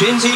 Change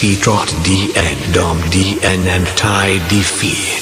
Phi Trot DN Dom DN and Tai D Phi